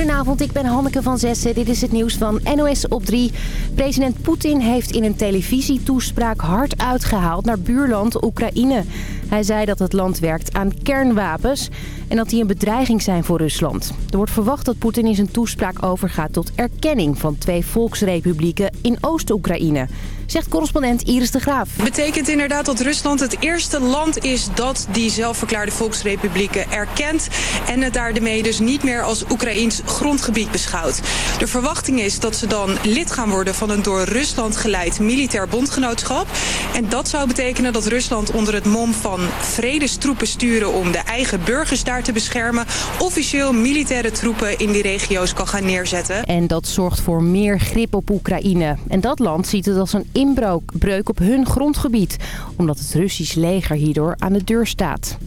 Goedenavond, ik ben Hanneke van Zessen. Dit is het nieuws van NOS op 3. President Poetin heeft in een televisietoespraak hard uitgehaald naar buurland Oekraïne. Hij zei dat het land werkt aan kernwapens en dat die een bedreiging zijn voor Rusland. Er wordt verwacht dat Poetin in zijn toespraak overgaat tot erkenning van twee volksrepublieken in Oost-Oekraïne zegt correspondent Iris de Graaf. Betekent inderdaad dat Rusland het eerste land is dat die zelfverklaarde volksrepublieken erkent en het daarmee dus niet meer als Oekraïns grondgebied beschouwt. De verwachting is dat ze dan lid gaan worden van een door Rusland geleid militair bondgenootschap. En dat zou betekenen dat Rusland onder het mom van vredestroepen sturen om de eigen burgers daar te beschermen, officieel militaire troepen in die regio's kan gaan neerzetten. En dat zorgt voor meer grip op Oekraïne. En dat land ziet het als een inbreuk op hun grondgebied, omdat het Russisch leger hierdoor aan de deur staat.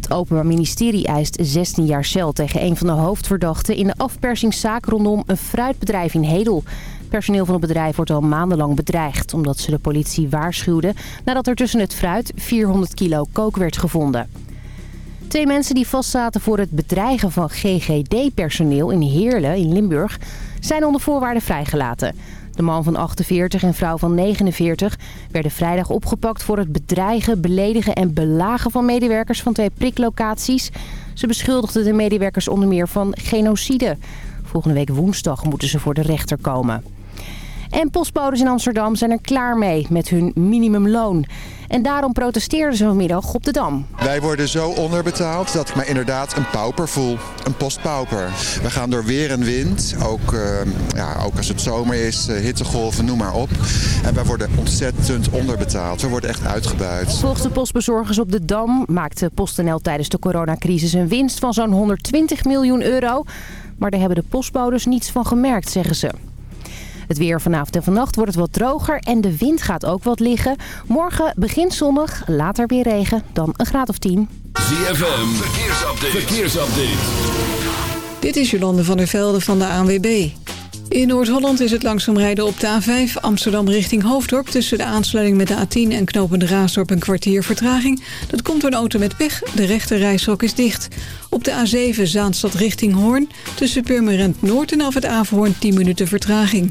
Het Openbaar Ministerie eist 16 jaar cel tegen een van de hoofdverdachten in de afpersingszaak rondom een fruitbedrijf in Hedel. Personeel van het bedrijf wordt al maandenlang bedreigd... omdat ze de politie waarschuwden nadat er tussen het fruit 400 kilo kook werd gevonden. Twee mensen die vastzaten voor het bedreigen van GGD-personeel in Heerlen in Limburg... zijn onder voorwaarden vrijgelaten. De man van 48 en vrouw van 49 werden vrijdag opgepakt voor het bedreigen, beledigen en belagen van medewerkers van twee priklocaties. Ze beschuldigden de medewerkers onder meer van genocide. Volgende week woensdag moeten ze voor de rechter komen. En postbodes in Amsterdam zijn er klaar mee met hun minimumloon. En daarom protesteerden ze vanmiddag op de Dam. Wij worden zo onderbetaald dat ik me inderdaad een pauper voel. Een postpauper. We gaan door weer en wind. Ook, uh, ja, ook als het zomer is, uh, hittegolven, noem maar op. En wij worden ontzettend onderbetaald. We worden echt uitgebuit. Volgens de postbezorgers op de Dam maakte PostNL tijdens de coronacrisis een winst van zo'n 120 miljoen euro. Maar daar hebben de postbodes niets van gemerkt, zeggen ze. Het weer vanavond en vannacht wordt het wat droger en de wind gaat ook wat liggen. Morgen begint zonnig, later weer regen, dan een graad of 10. ZFM, verkeersupdate. verkeersupdate. Dit is Jolande van der Velde van de ANWB. In Noord-Holland is het langzaam rijden op de A5 Amsterdam richting Hoofddorp... tussen de aansluiting met de A10 en knopende Raasdorp een kwartier vertraging. Dat komt door een auto met pech. De rechte is dicht. Op de A7 Zaanstad richting Hoorn tussen Purmerend Noord en af het Averhoorn 10 minuten vertraging.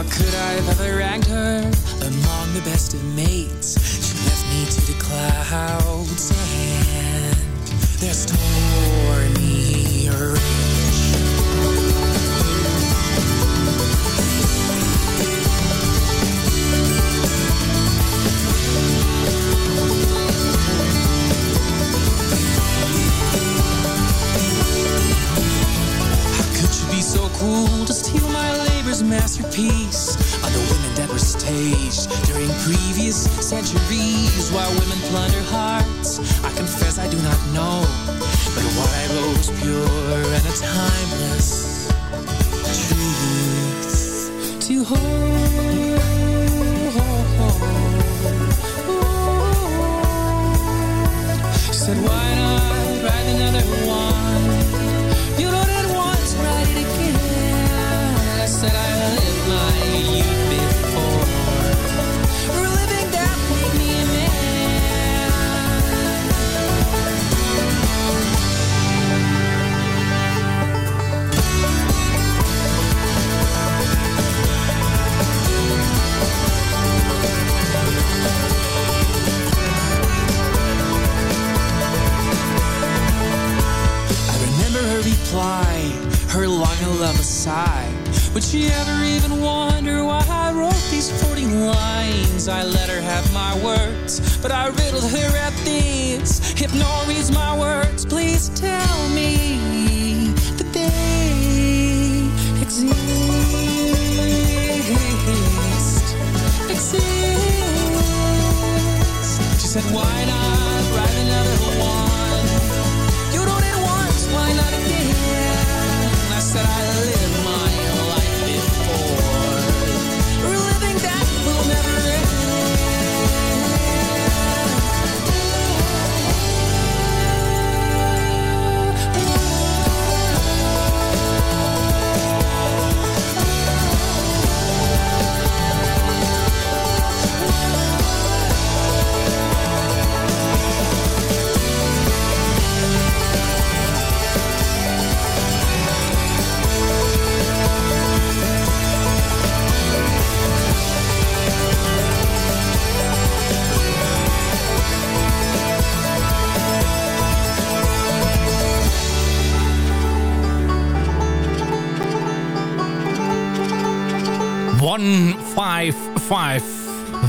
How could I have ever ranked her among the best of mates? She left me to the clouds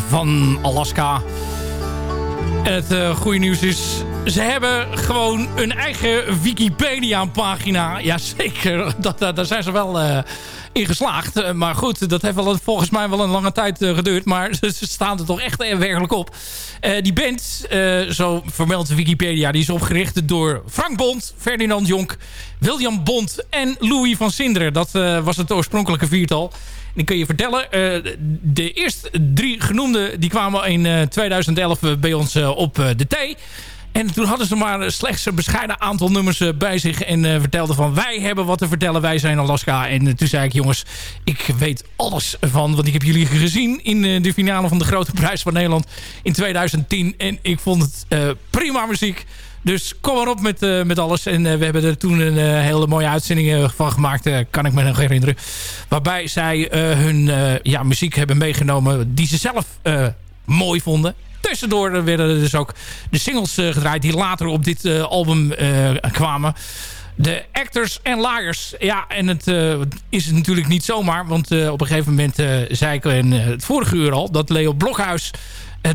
van Alaska. Het eh, goede nieuws is... Ze hebben gewoon een eigen Wikipedia-pagina. Jazeker, dat, dat, daar zijn ze wel eh, in geslaagd. Eh, maar goed, dat heeft wel, volgens mij wel een lange tijd geduurd. Maar ze, staan er toch echt werkelijk op. die band, zo vermeldt Wikipedia, die is opgericht door Frank Bond, Ferdinand Jonk, William Bond en Louis van Sinderen. Dat was het oorspronkelijke viertal. En ik kan je vertellen, uh, de eerste drie genoemden... die kwamen in uh, 2011 bij ons op de thee. En toen hadden ze maar slechts een bescheiden aantal nummers bij zich... en vertelden van wij hebben wat te vertellen, wij zijn Alaska. En toen zei ik, jongens, ik weet alles van... want ik heb jullie gezien in de finale van de Grote Prijs van Nederland in 2010. En ik vond het prima muziek. Dus kom maar op met, uh, met alles. En uh, we hebben er toen een uh, hele mooie uitzending van gemaakt. kan ik me nog herinneren. Waarbij zij hun ja, muziek hebben meegenomen die ze zelf mooi vonden. Tussendoor werden er dus ook de singles gedraaid die later op dit album kwamen. De Actors and Liars. Ja, en het uh, is natuurlijk niet zomaar. Want uh, op een gegeven moment uh, zei ik in het vorige uur al... dat Leo Blokhuis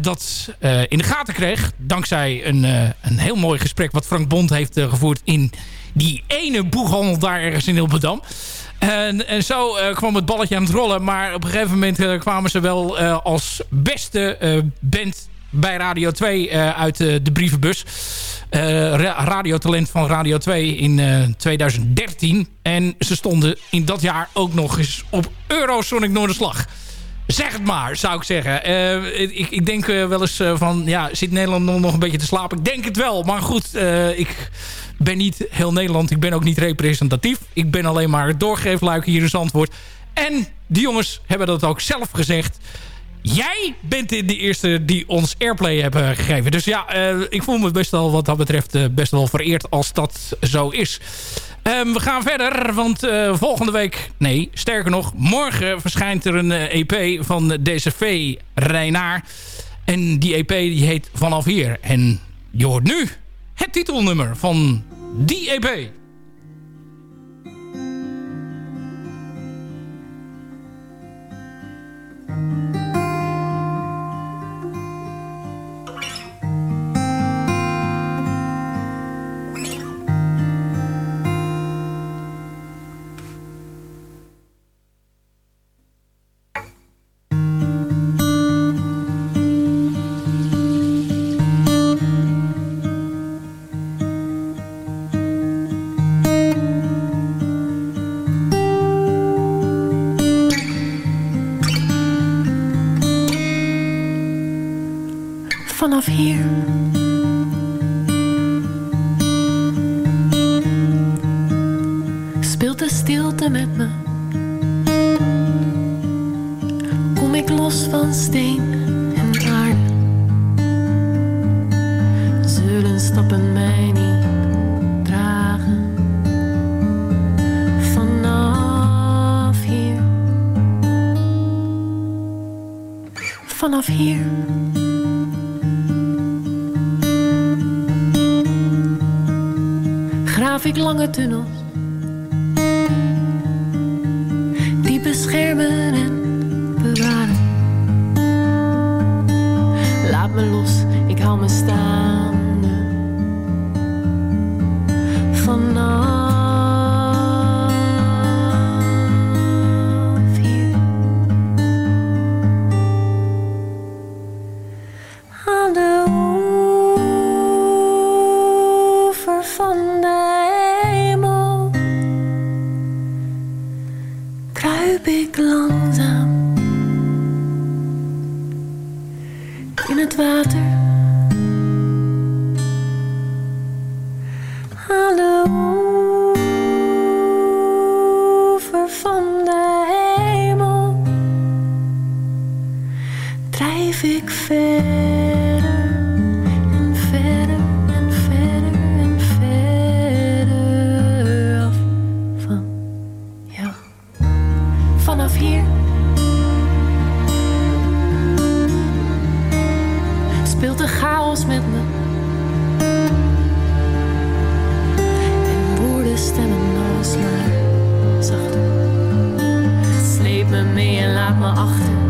dat in de gaten kreeg. Dankzij een, een heel mooi gesprek wat Frank Bond heeft gevoerd... in die ene boeghandel daar ergens in Hilberdam. En, en zo kwam het balletje aan het rollen. Maar op een gegeven moment kwamen ze wel als beste band bij Radio 2 uit de brievenbus. Uh, radiotalent van Radio 2 in uh, 2013. En ze stonden in dat jaar ook nog eens op Eurosonic Noorderslag. Zeg het maar, zou ik zeggen. Ik, ik, denk wel eens van, ja, zit Nederland nog een beetje te slapen? Ik denk het wel, maar goed, ik ben niet heel Nederland. Ik ben ook niet representatief. Ik ben alleen maar het doorgeefluik hier in Zandvoort. En die jongens hebben dat ook zelf gezegd jij bent de eerste die ons Airplay hebben gegeven. Dus ja, uh, ik voel me best wel wat dat betreft uh, best wel vereerd als dat zo is. Um, we gaan verder, want uh, volgende week... Nee, sterker nog, morgen verschijnt er een EP van DCV Reinaar. En die EP die heet Vanaf Hier. En je hoort nu het titelnummer van die EP. Met me. Kom ik los van steen me achter.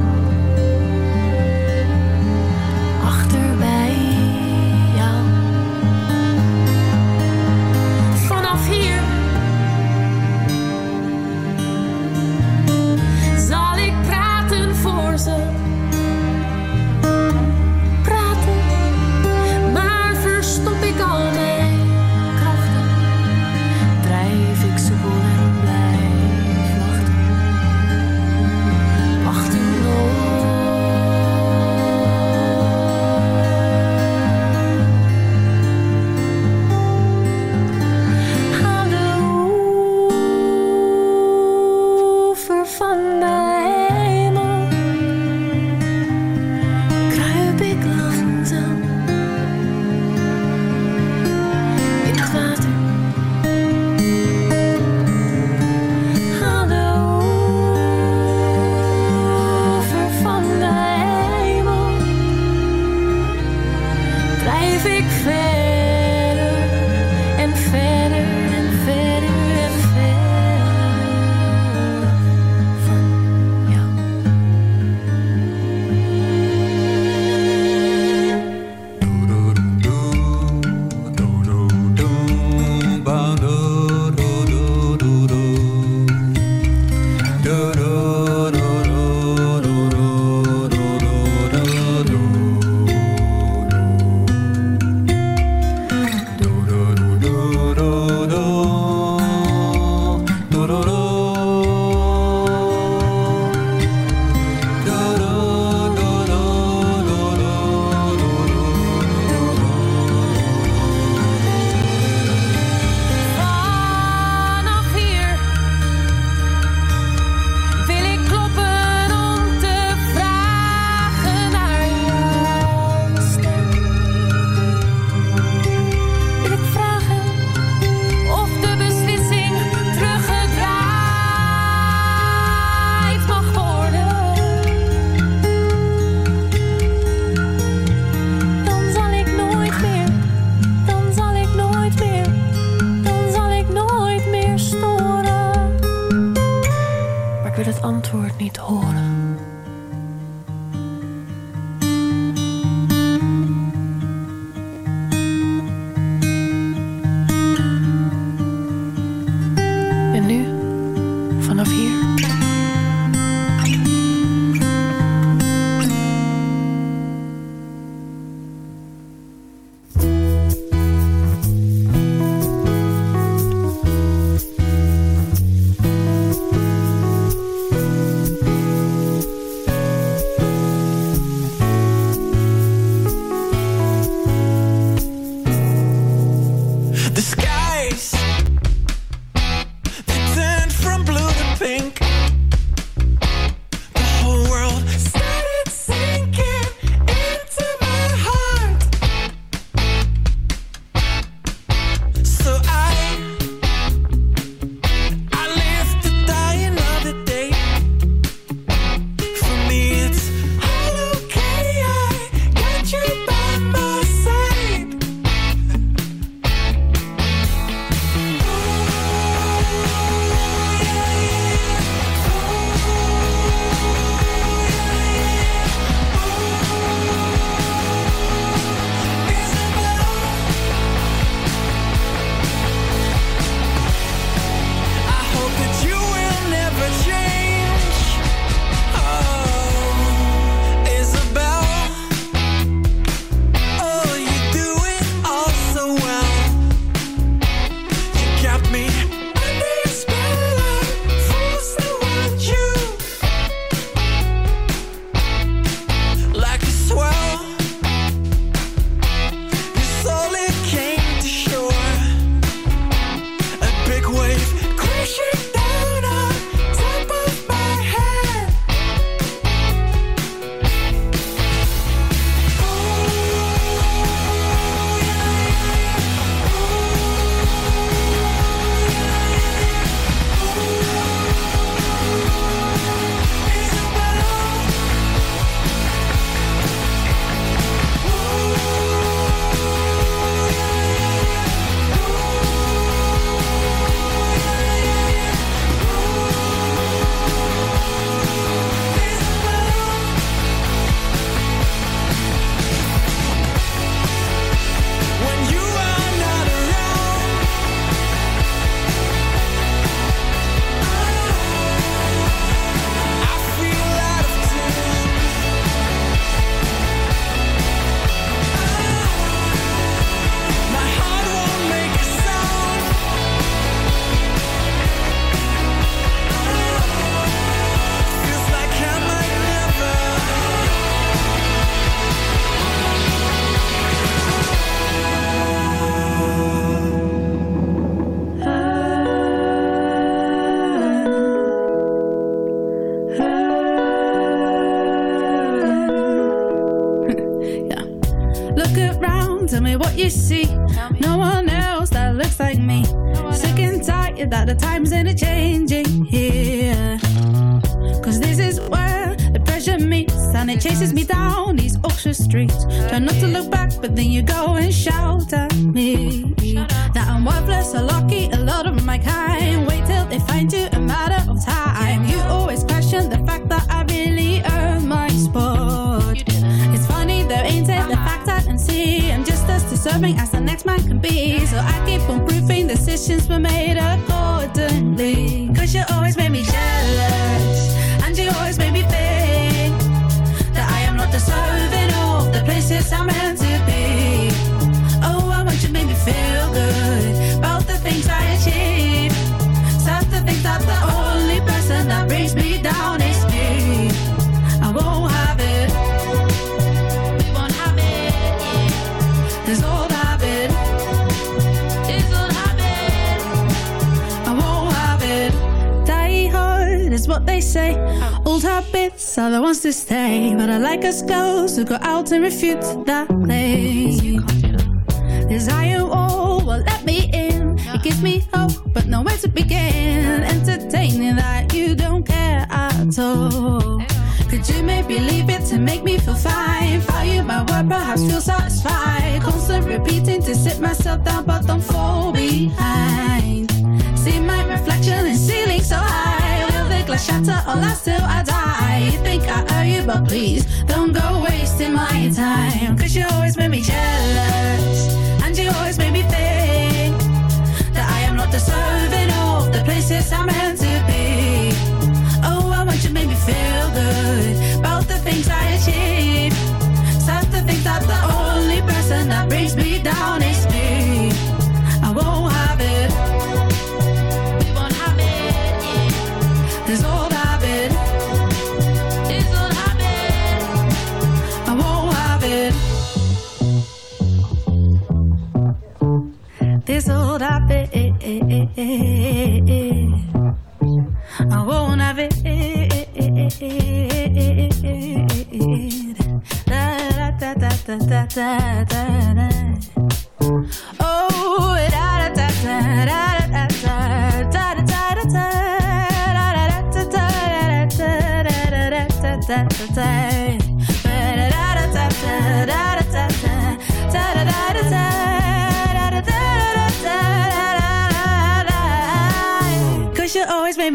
That the times ain't changing here. Cause this is where the pressure meets and it chases me down these Oxford streets. Try not to look back, but then you go and shout at me that I'm worthless or lucky. A lot of my kind wait till they find you a matter of time. You always question the fact that I really earned my spot. It's funny though, ain't it? The fact I can see I'm just as deserving as the next man can be. So I keep on proving decisions were made accordingly. Cause you always made me jealous, are the ones to stay. But I like us girls who go out and refute that claim. Desire wall will let me in. It gives me hope, but nowhere to begin. Entertaining that you don't care at all. Could you maybe leave it to make me feel fine? Value my word, perhaps feel satisfied. Constant repeating to sit myself down, but don't fall behind. See my reflection in ceiling so high. Glass shatter or last till I die? You think I owe you, but please don't go wasting my time. Cause you always make me jealous. I won't have it. Da, da, da, da, da, da, da, da.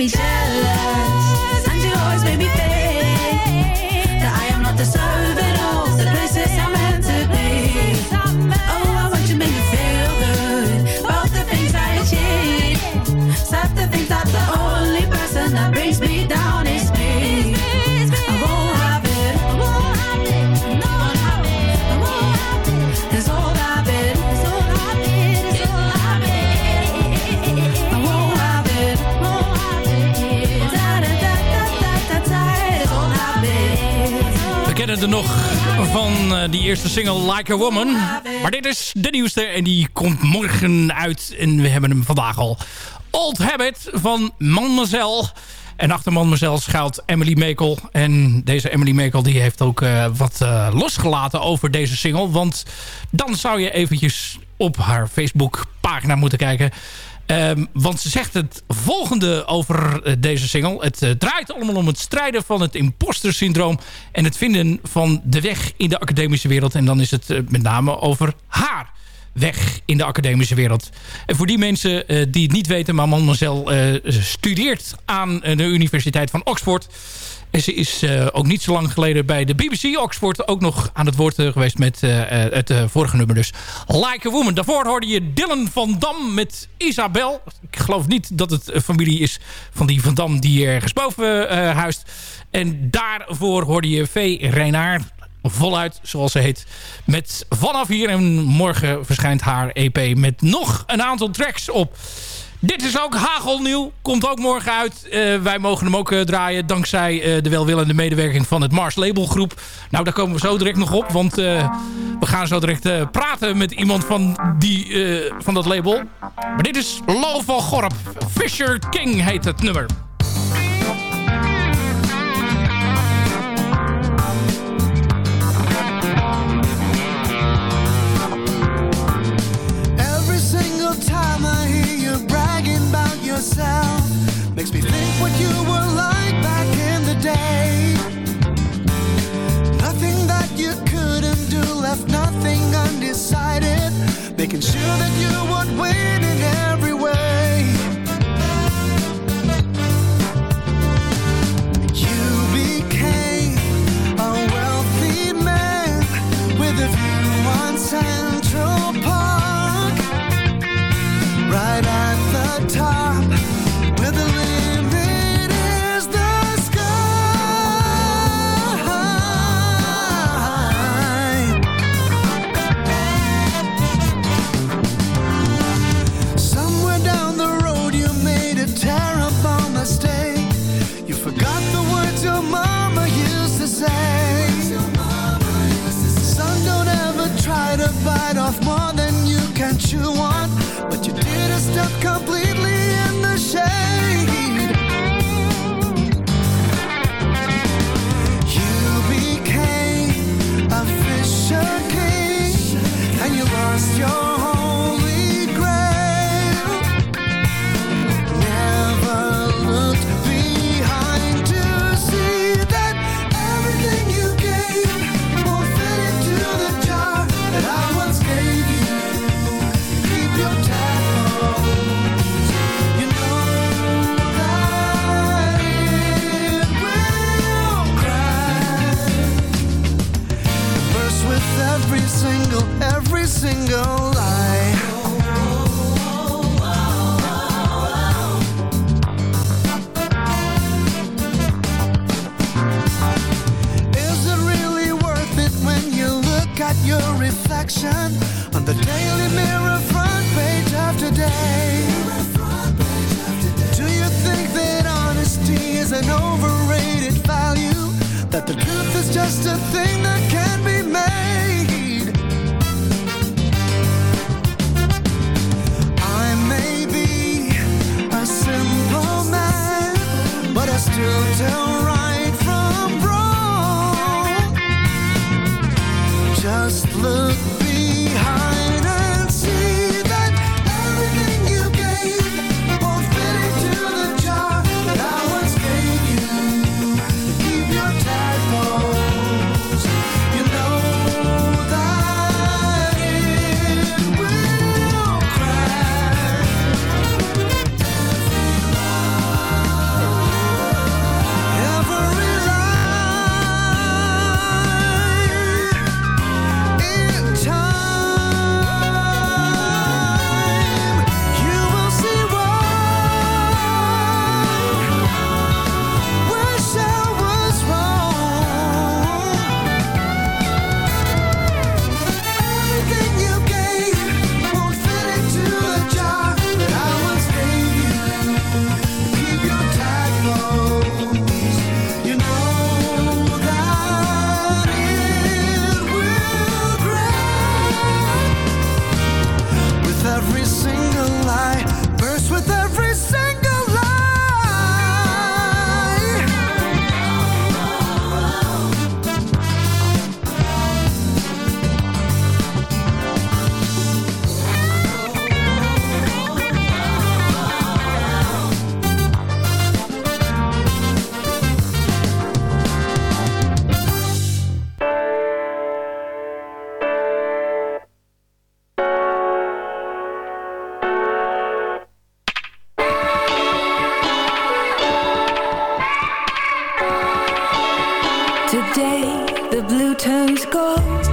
Me. jealous nog van eh, die eerste single Like a Woman. Maar dit is de nieuwste en die komt morgen uit. En we hebben hem vandaag al. Old Habit van Mademoiselle. En achter Mademoiselle schuilt Emily Mekel. En deze Emily Mekel die heeft ook eh, wat eh, losgelaten over deze single. Want dan zou je eventjes op haar Facebook pagina moeten kijken. Ehm, want ze zegt het volgende over eh, deze single. Het eh, draait allemaal om het strijden van het imposter syndroom... en het vinden van de weg in de academische wereld. En dan is het eh, met name over haar weg in de academische wereld. En voor die mensen die het niet weten... maar Mademoiselle studeert aan de Universiteit van Oxford... En ze is eh, ook niet zo lang geleden bij de BBC Oxford ook nog aan het woord eh, geweest met eh, het vorige nummer dus. Like a Woman. Daarvoor hoorde je Dylan van Dam met Isabel. Ik geloof niet dat het familie is van die van Dam die ergens boven huist. En daarvoor hoorde je V. Reinaard voluit, zoals ze heet. Met vanaf hier en morgen verschijnt haar EP met nog een aantal tracks op. Dit is ook hagelnieuw. Komt ook morgen uit. Eh, wij mogen hem ook eh, draaien. Dankzij eh, de welwillende medewerking van het Mars Label Groep. Nou, daar komen we zo direct nog op. Want we gaan zo direct praten met iemand van, die, van dat label. Maar dit is Lo van Gorp. Fisher King heet het nummer. makes me think what you were like back in the day. Nothing that you couldn't do left nothing undecided. Making sure that you would win in every Today the blue turns gold.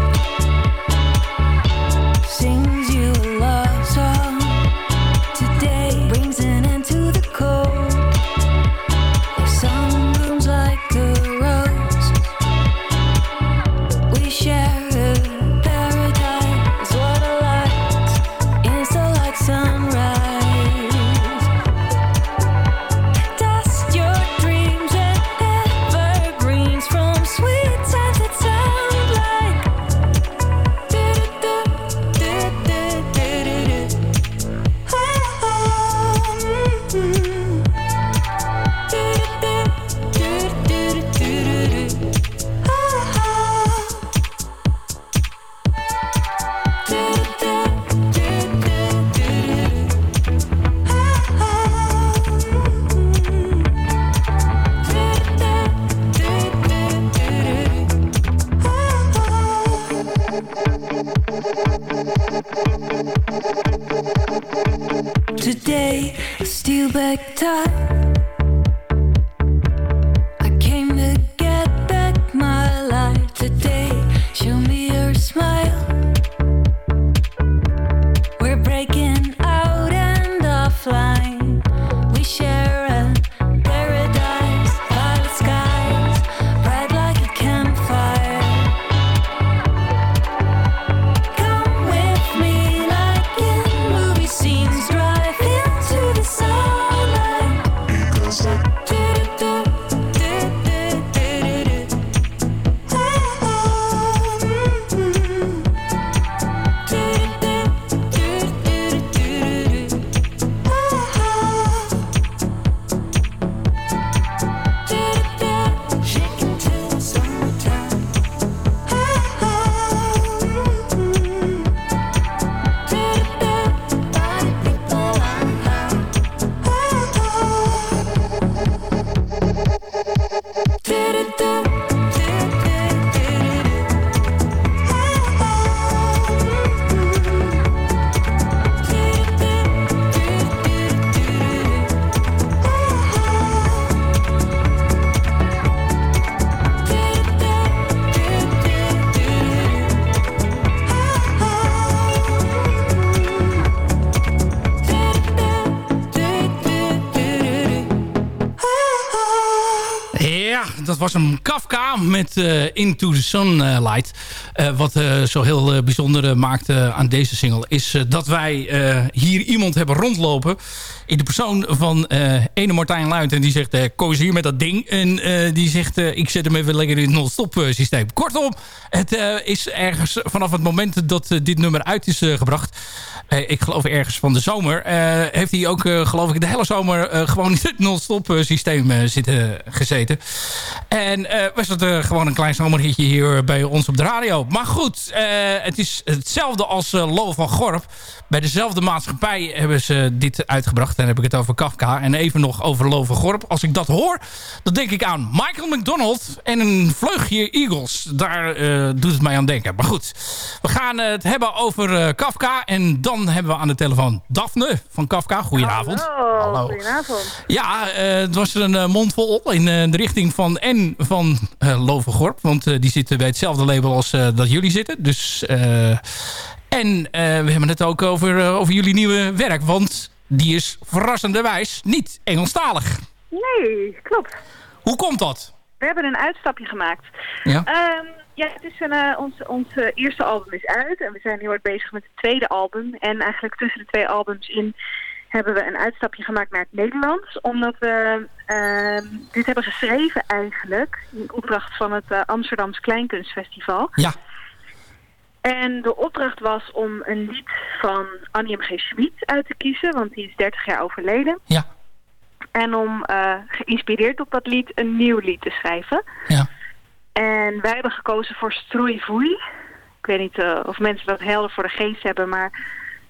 Met eh, Into the Sunlight. Eh, wat eh, zo heel bijzonder maakt aan deze single... is dat wij hier iemand hebben rondlopen... in de persoon van ene Martijn Luit. En die zegt, eens hier met dat ding. En die zegt, ik zet hem even lekker in het non-stop systeem. Kortom, het is ergens vanaf het moment dat dit nummer uit is gebracht... ik geloof ergens van de zomer... eh, heeft hij ook, eh, geloof ik, de hele zomer... eh, gewoon in het non-stop systeem zitten, gezeten. En was het gewoon een klein zomerhitje hier bij ons op de radio. Maar goed, het is hetzelfde als Lo van Gorp. Bij dezelfde maatschappij hebben ze dit uitgebracht. Dan heb ik het over Kafka. En even nog over Lo van Gorp. Als ik dat hoor, dan denk ik aan Michael McDonald en een vleugje Eagles. Daar doet het mij aan denken. Maar goed, we gaan het hebben over Kafka. En dan hebben we aan de telefoon Daphne van Kafka. Goedenavond. Hallo, goedenavond. Ja, eh, het was er een uh, mond vol in uh, de richting van en van uh, Lovengorp. Want uh, die zitten bij hetzelfde label als uh, dat jullie zitten. Dus, en we hebben het ook over, over jullie nieuwe werk. Want die is verrassenderwijs niet Engelstalig. Nee, klopt. Hoe komt dat? We hebben een uitstapje gemaakt. Ja, um, ja het is een, ons, ons eerste album is uit. En we zijn heel erg bezig met het tweede album. En eigenlijk tussen de twee albums in hebben we een uitstapje gemaakt naar het Nederlands. Omdat we uh, dit hebben geschreven eigenlijk in opdracht van het uh, Amsterdams Kleinkunstfestival. Ja. En de opdracht was om een lied van Annie M. G. Schmid uit te kiezen, want die is 30 jaar overleden. Ja. En om geïnspireerd op dat lied een nieuw lied te schrijven. Ja. En wij hebben gekozen voor Stroeivoei. Ik weet niet uh, of mensen dat helder voor de geest hebben, maar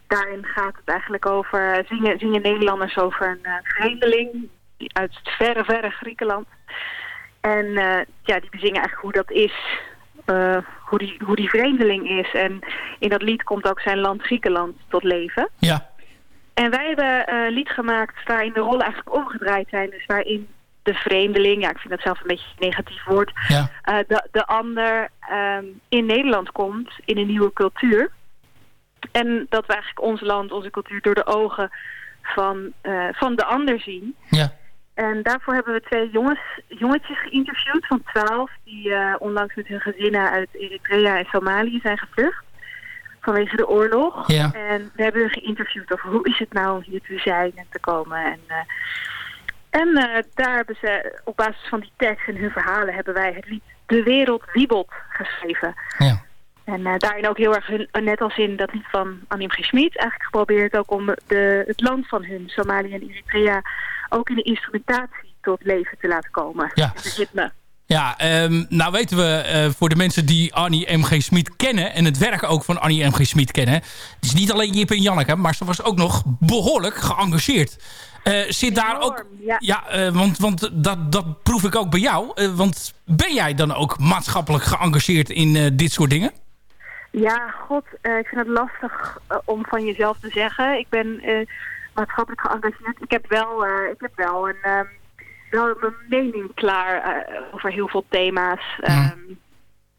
daarin gaat het eigenlijk over, zingen, zingen Nederlanders over een uh, vreemdeling uit het verre, verre Griekenland. En uh, ja, die bezingen eigenlijk hoe dat is, hoe, die, hoe die vreemdeling is. En in dat lied komt ook zijn land Griekenland tot leven. Ja. En wij hebben een lied gemaakt waarin de rollen eigenlijk omgedraaid zijn. Dus waarin de vreemdeling, ja ik vind dat zelf een beetje een negatief woord, ja. de, de ander um, in Nederland komt in een nieuwe cultuur. En dat we eigenlijk ons land, onze cultuur door de ogen van, uh, van de ander zien. Ja. En daarvoor hebben we twee jongens, jongetjes geïnterviewd van 12... die uh, onlangs met hun gezinnen uit Eritrea en Somalië zijn gevlucht. Vanwege de oorlog. Ja. En we hebben hun geïnterviewd over hoe is het nou om hier te zijn en te komen. En, uh, en daar hebben ze op basis van die tekst en hun verhalen... hebben wij het lied De Wereld Wiebelt geschreven. Ja. En uh, daarin ook heel erg, hun, net als in dat lied van Annie G. Schmid, eigenlijk geprobeerd ook om de, het land van hun, Somalië en Eritrea, ook in de instrumentatie tot leven te laten komen. Ja. Het ritme. Ja, um, nou weten we uh, voor de mensen die Annie M.G. Smit kennen... en het werk ook van Annie M.G. Smit kennen... het is niet alleen Jip en Janneke, maar ze was ook nog behoorlijk geëngageerd. Uh, zit daar ook... Ja, ja uh, want, want dat, dat proef ik ook bij jou. want ben jij dan ook maatschappelijk geëngageerd in dit soort dingen? Ja, god, ik vind het lastig om van jezelf te zeggen. Ik ben maatschappelijk geëngageerd. Ik heb wel, eh, ik heb wel een ehm, wel mijn mening klaar eh, over heel veel thema's. Ehm,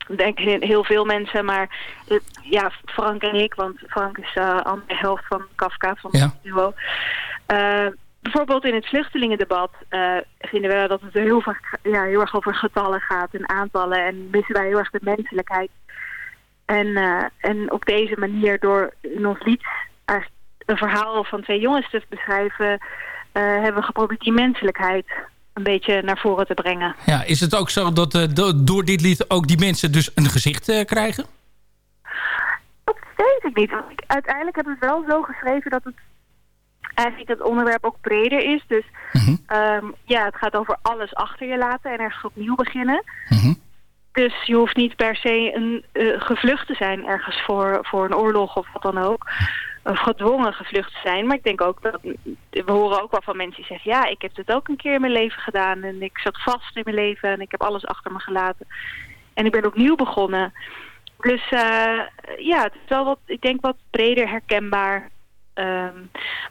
ik denk heel, veel mensen, maar eh, ja, Frank en ik, want Frank is de andere helft van Kafka, van Ja. het duo. Eh, bijvoorbeeld in het vluchtelingendebat eh, vinden we dat het er heel, vaak, ja, heel erg over getallen gaat en aantallen en missen wij heel erg de menselijkheid. En, eh, en op deze manier door in ons lied een verhaal van twee jongens te beschrijven, eh, hebben we geprobeerd die menselijkheid een beetje naar voren te brengen. Ja, is het ook zo dat eh, do- door dit lied ook die mensen dus een gezicht eh, krijgen? Dat weet ik niet. Want ik- uiteindelijk heb ik het wel zo geschreven dat het eigenlijk het onderwerp ook breder is. Dus ehm, ja, het gaat over alles achter je laten en ergens opnieuw beginnen. Dus je hoeft niet per se een, eh, gevlucht te zijn ergens voor, voor een oorlog of wat dan ook. Gedwongen gevlucht te zijn. Maar ik denk ook dat... We horen ook wel van mensen die zeggen... Ja, ik heb dit ook een keer in mijn leven gedaan. En ik zat vast in mijn leven. En ik heb alles achter me gelaten. En ik ben opnieuw begonnen. Dus eh, ja, het is wel wat... Ik denk wat breder herkenbaar. Ehm,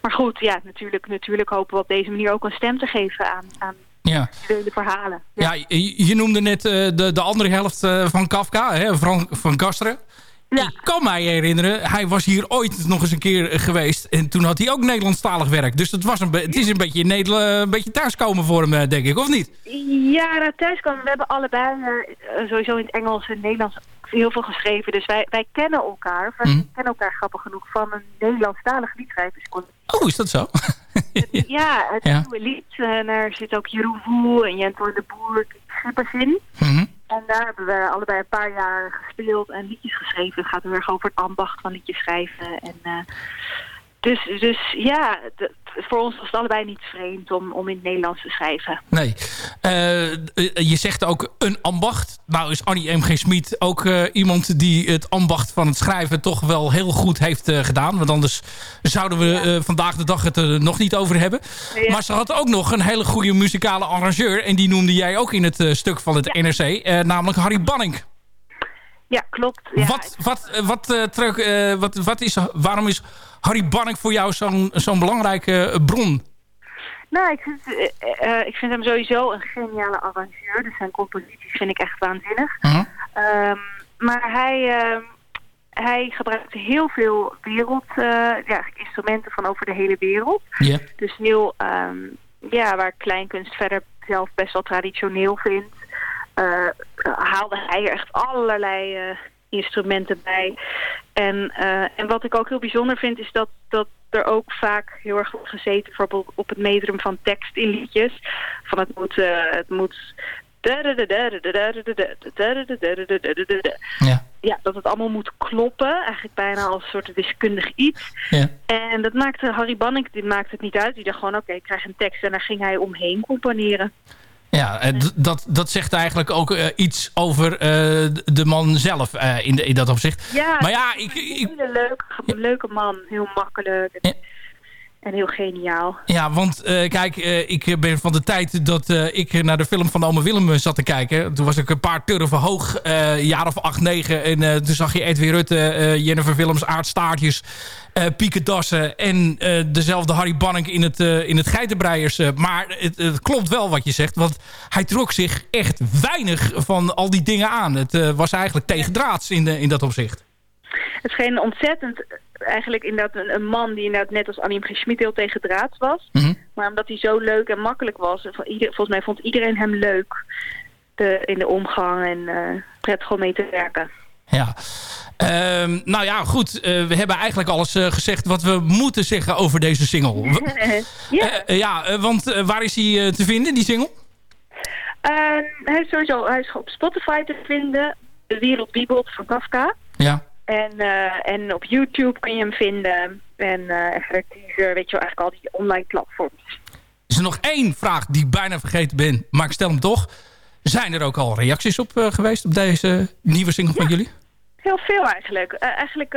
maar goed, ja, natuurlijk, natuurlijk hopen we op deze manier ook een stem te geven aan, aan Ja. de verhalen. Ja, je, je noemde net eh, de, de andere helft eh, van Kafka, hè, Frank van Ik kan mij herinneren, hij was hier ooit nog eens een keer eh, geweest. En toen had hij ook Nederlandstalig werk. Dus het, was een het is een beetje, Nederland, een beetje thuiskomen voor hem, eh, denk ik, of niet? Ja, nou, thuiskomen. We hebben allebei eh, sowieso in het Engels en Nederlands heel veel geschreven. Dus wij, wij kennen elkaar. We Mhm. kennen elkaar grappig genoeg van een Nederlandstalig liedschrijverscollectief. Oh, is dat zo? Ja, het Ja. nieuwe lied. En daar zit ook Jeroen en Jentor de Boer Schippers in. Mhm. En daar hebben we allebei een paar jaar gespeeld en liedjes geschreven. Het gaat heel erg over het ambacht van liedjes schrijven. En, eh, dus, dus ja, voor ons was het allebei niet vreemd om, om in het Nederlands te schrijven. Nee. Eh, eh, je zegt ook een ambacht. Nou is Annie M.G. Smit ook eh, iemand die het ambacht van het schrijven toch wel heel goed heeft gedaan. Want anders zouden we eh, vandaag de dag het er nog niet over hebben. Ja. Maar ze had ook nog een hele goede muzikale arrangeur. En die noemde jij ook in het stuk van het NRC. namelijk Harry Banning. Ja, klopt. Ja, wat, wat, wat, terug, wat, wat is, waarom is Harry Banning voor jou zo'n zo'n belangrijke eh, bron? Nou, ik vind, eh, eh, ik vind hem sowieso een geniale arrangeur. Dus zijn composities vind ik echt waanzinnig. Ehm, maar hij, ehm, hij gebruikt heel veel wereld, ja, instrumenten van over de hele wereld. Dus heel, ehm, ja, waar kleinkunst verder zelf best wel traditioneel vindt, haalde hij er echt allerlei instrumenten bij. En, eh, en wat ik ook heel bijzonder vind, is dat, dat er ook vaak heel erg wordt gezeten, bijvoorbeeld op het metrum van tekst in liedjes. Van het moet, eh, het moet Ja. ja, dat het allemaal moet kloppen. Eigenlijk bijna als een soort wiskundig iets. Ja. En dat maakte Harry Banning, die maakte het niet uit. Die dacht gewoon, oké, ik krijg een tekst. En daar ging hij omheen componeren. Ja, eh, dat, dat zegt eigenlijk ook eh, iets over eh, de man zelf in, de, in dat opzicht. Ja, maar ja, ik, ik, een hele leuke, leuke man. Heel makkelijk. En heel geniaal. Ja, want eh, kijk, eh, ik ben van de tijd dat eh, ik naar de film van Ome Willem eh, zat te kijken. Toen was ik een paar turven hoog, eh, een jaar of acht, negen. En eh, toen zag je Edwin Rutte, eh, Jennifer Willems, Aart Staartjes, eh Pieke Dassen... en eh, dezelfde Harry Banning in het, eh, in het geitenbreiers. eh. maar het, het klopt wel wat je zegt, want hij trok zich echt weinig van al die dingen aan. Het eh, was eigenlijk tegendraads in, de, in dat opzicht. Het scheen ontzettend, eigenlijk inderdaad een, een man die inderdaad net als Annie. G. Schmid heel tegendraads was. Mhm. Maar omdat hij zo leuk en makkelijk was, en ieder, volgens mij vond iedereen hem leuk de, in de omgang en eh prettig om mee te werken. Ja. Ehm, nou ja, goed. eh, we hebben eigenlijk alles eh, gezegd wat we moeten zeggen over deze single. Ja, ja want waar is hij te vinden, die single? Eh, hij is sowieso hij is op Spotify te vinden, De Wereld Wiebelt van Kafka. Ja. En, eh, en op YouTube kun je hem vinden. En teaser, weet je wel, eigenlijk al die online platforms. Is er nog één vraag die ik bijna vergeten ben, maar ik stel hem toch. Zijn er ook al reacties op eh, geweest op deze nieuwe single van jullie? Heel veel eigenlijk. Eigenlijk,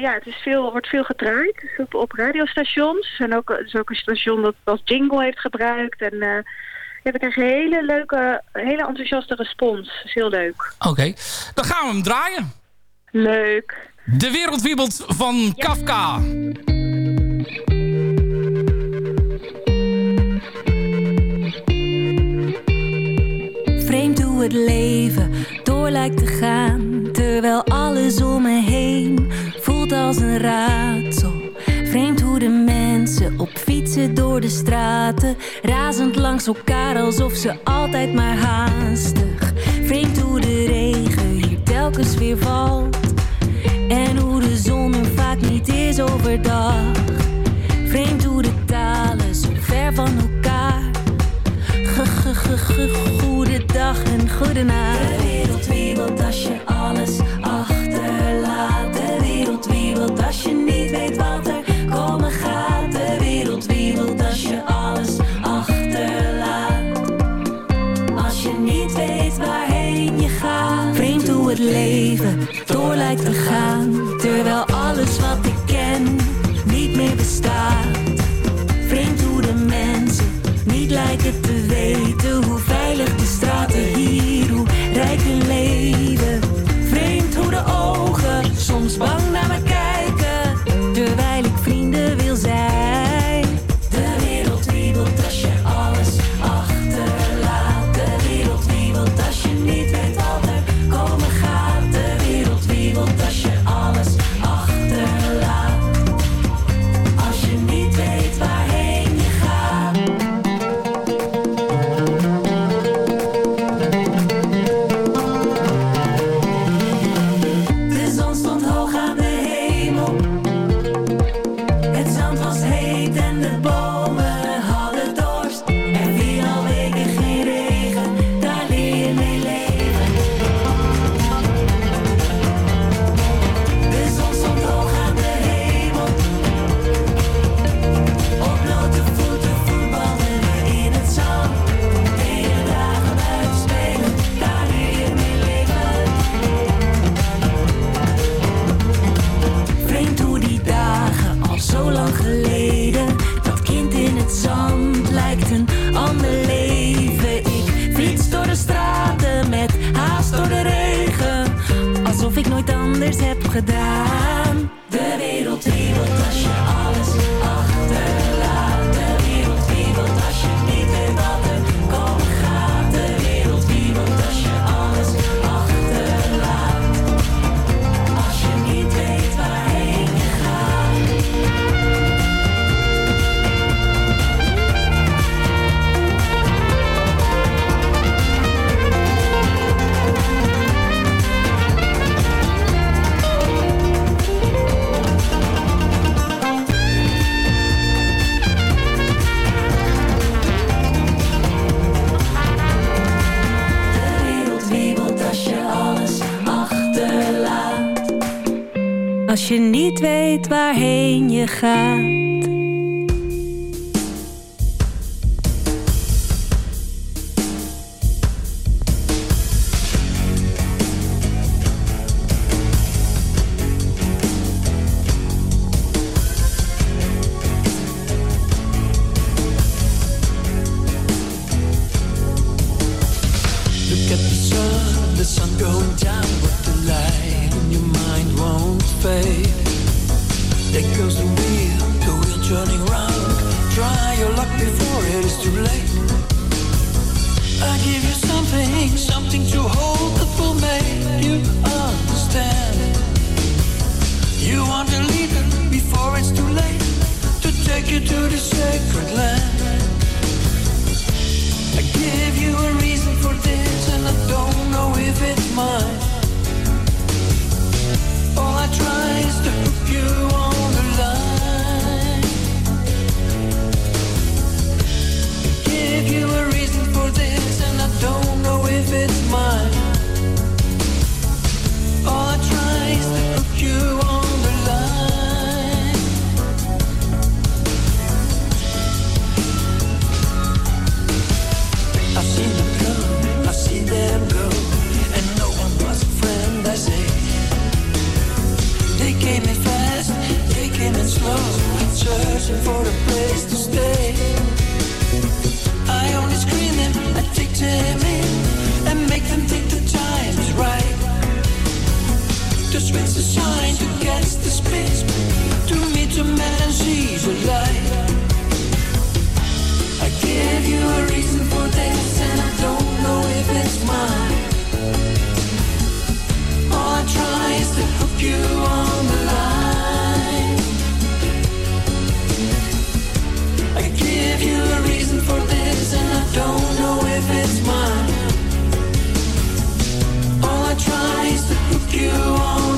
ja, het is veel, wordt veel gedraaid dus op, op radiostations. En ook, er is ook een station dat als jingle heeft gebruikt. En ja, we krijgen hele leuke, hele enthousiaste respons. Dat is heel leuk. Oké, dan gaan we hem draaien. Leuk. De wereld wiebelt van. Kafka. Vreemd hoe het leven door lijkt te gaan. Terwijl alles om me heen voelt als een raadsel. Vreemd hoe de mensen op fietsen door de straten. Razend langs elkaar alsof ze altijd maar haastig. Vreemd hoe de regen hier telkens weer valt en hoe de zon er vaak niet is overdag. Vreemd hoe de talen zo ver van elkaar. Goede dag en goedenacht. De wereld wiebelt als je alles achterlaat. De wereld wiebelt als je niet weet wat er komen gaat. De wereld wiebelt als je alles achterlaat. Als je niet weet waarheen je gaat. Vreemd hoe het leven door lijkt te gaan. Terwijl them in and make them think the time is right. to switch the sign to catch the spits, to meet a man she's seize light. I give you a reason for this and I don't know if it's mine. All I try is to hook you on. you on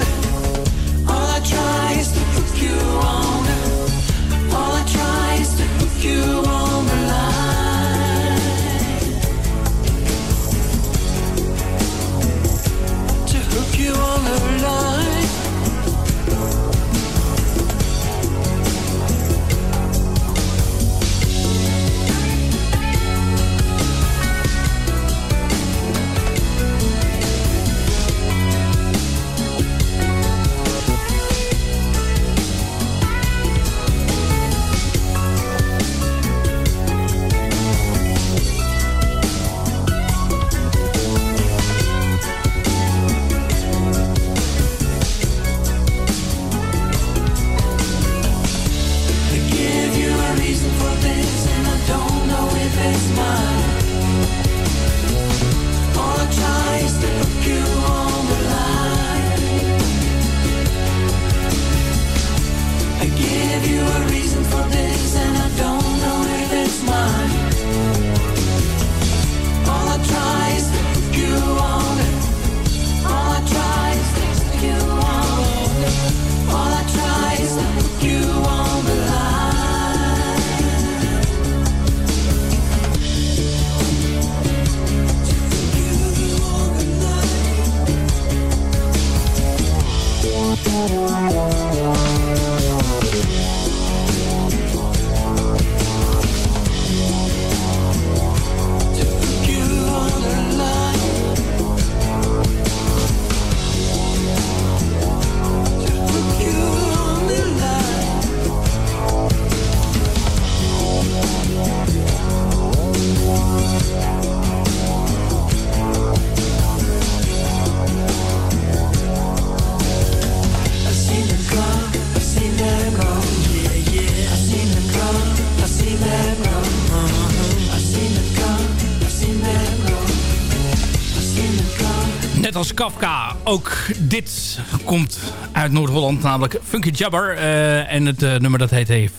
als Kafka, ook dit komt uit Noord-Holland, namelijk Funky Jabber. Eh, en het eh, nummer dat heet heeft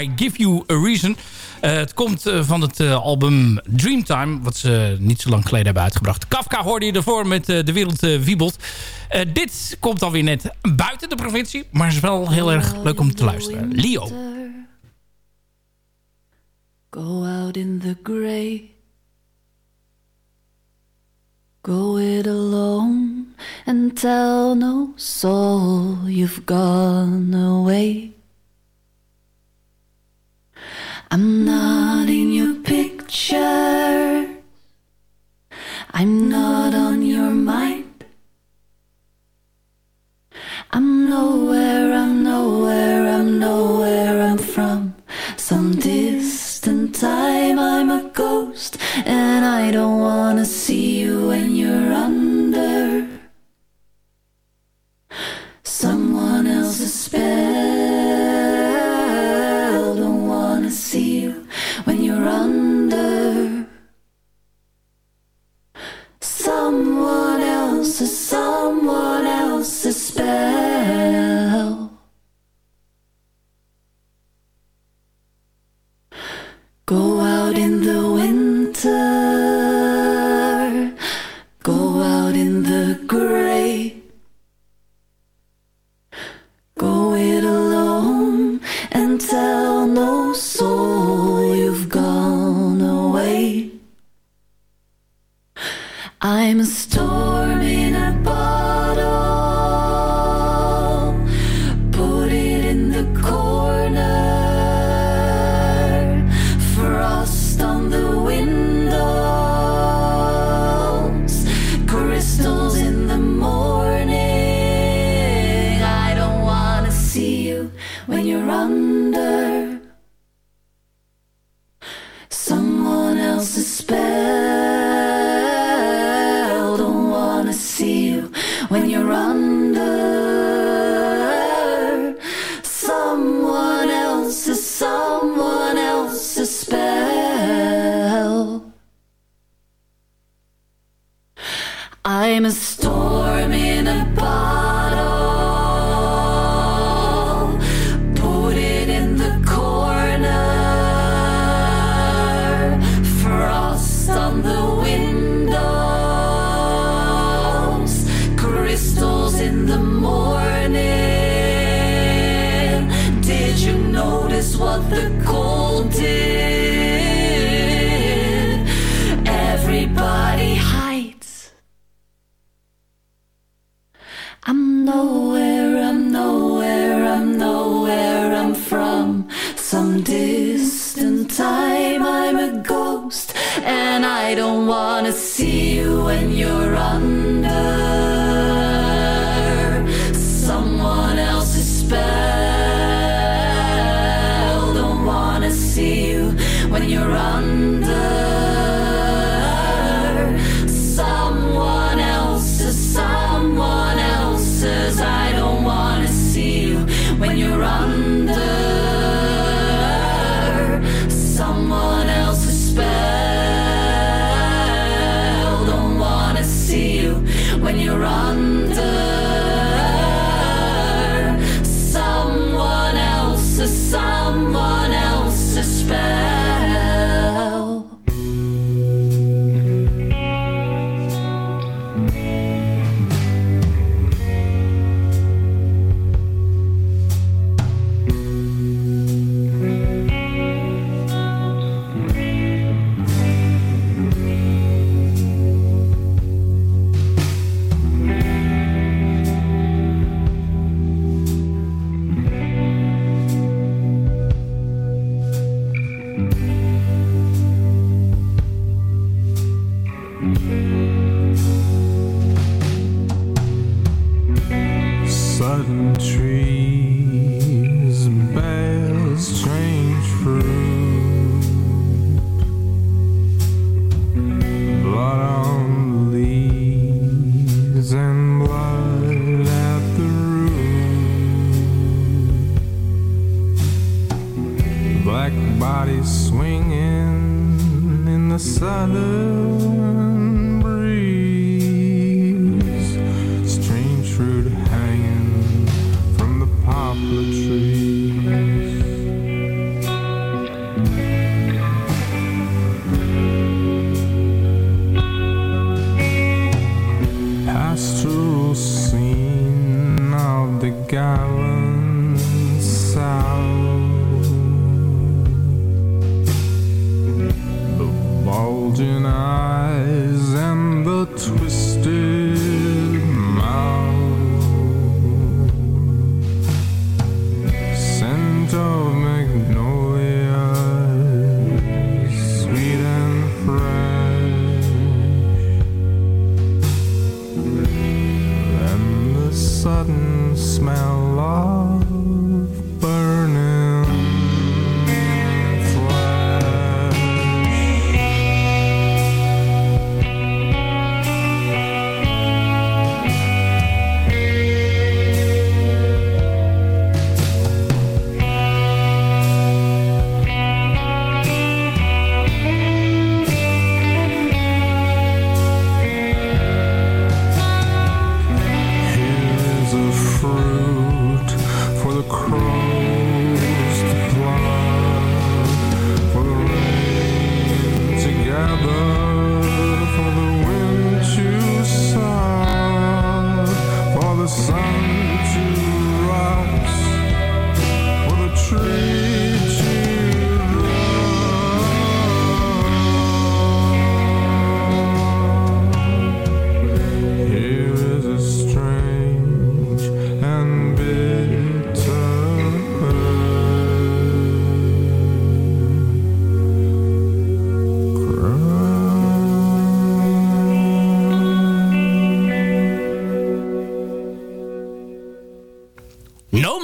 I Give You A Reason. Eh, het komt van het album Dreamtime, wat ze niet zo lang geleden hebben uitgebracht. Kafka hoorde je ervoor met De Wereld Wiebelt. Dit komt alweer net buiten de provincie, maar is wel heel erg leuk om te luisteren. Leo. Go out in the gray. Go it alone and tell no soul you've gone away. I'm not in your picture. I'm not on your mind. I'm nowhere, I'm nowhere, I'm nowhere and I don't wanna see you when you're under someone else's spell. when you run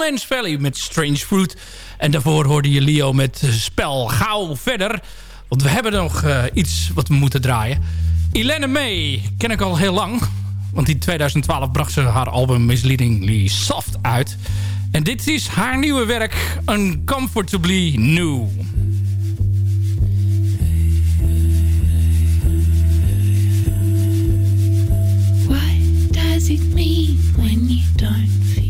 Revenge Valley met Strange Fruit. En daarvoor hoorde je Leo met eh, Spel. Gauw verder, want we hebben nog eh, iets wat we moeten draaien. Elena May ken ik al heel lang. Want in 2012 bracht ze haar album Misleadingly Soft uit. En dit is haar nieuwe werk Uncomfortably New. What does it mean when you don't feel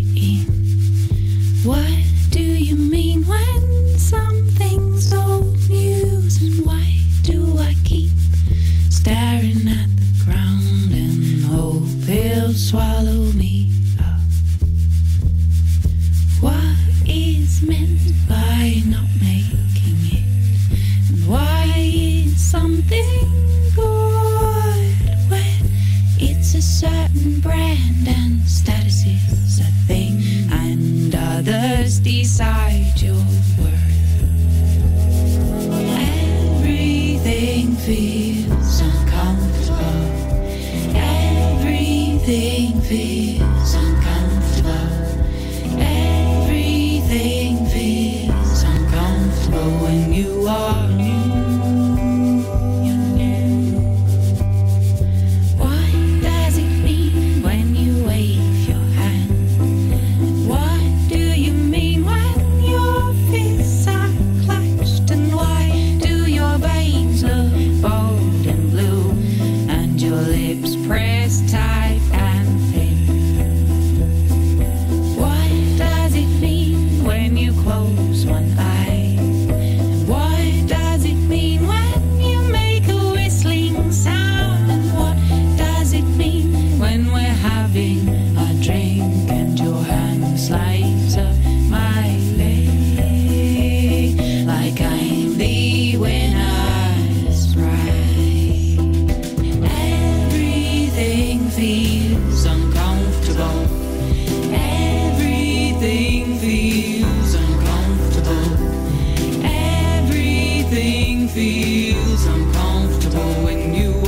feels uncomfortable when you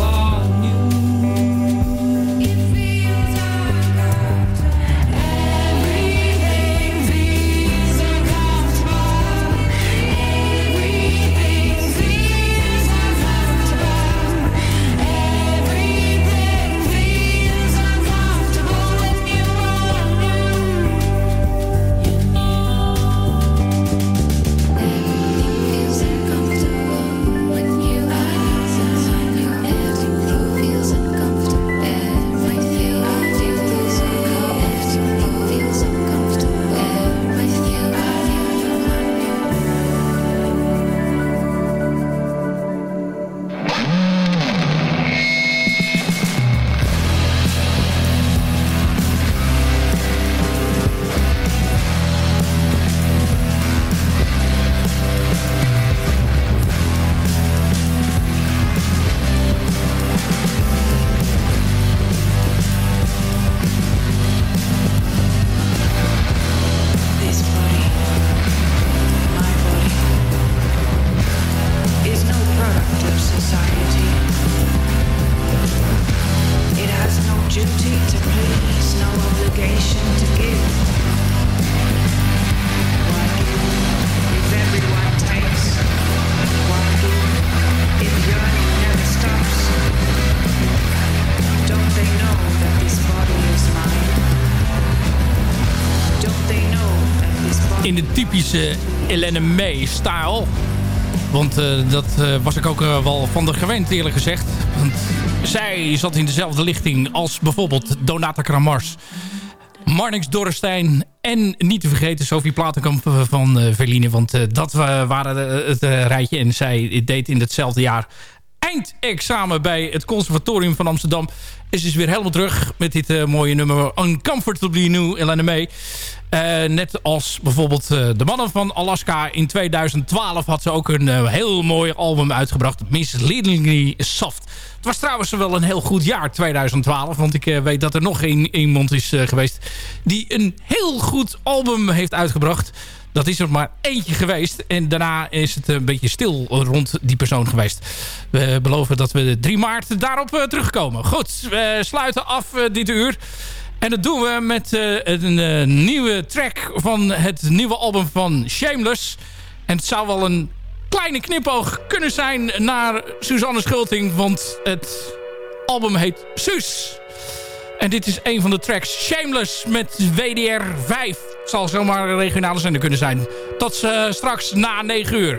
Elena May-stijl. Want eh, dat eh, was ik ook eh, wel van de gewend eerlijk gezegd. Want zij zat in dezelfde lichting als bijvoorbeeld Donata Kramars. Marnix Dorrestein en niet te vergeten Sophie Platenkamp van Verline. Want dat wa- waren het rijtje. En zij deed in hetzelfde jaar eindexamen bij het Conservatorium van Amsterdam. En ze is weer helemaal terug met dit mooie nummer Uncomfortably New Elena May. Eh, net als bijvoorbeeld eh, de mannen van Alaska. In 2012 had ze ook een eh, heel mooi album uitgebracht. Misleadingly Soft. Het was trouwens wel een heel goed jaar 2012. Want ik weet dat er nog één iemand is geweest... die een heel goed album heeft uitgebracht. Dat is er maar eentje geweest. En daarna is het een beetje stil rond die persoon geweest. We beloven dat we 3 maart daarop terugkomen. Goed, we sluiten af dit uur. En dat doen we met eh, een eh, nieuwe track van het nieuwe album van Shameless. En het zou wel een kleine knipoog kunnen zijn naar Suzanne Schulting. Want het album heet Suus. En dit is een van de tracks. Shameless met WDR 5. Het zal zomaar een regionale zender kunnen zijn. Tot eh, straks na 9 uur.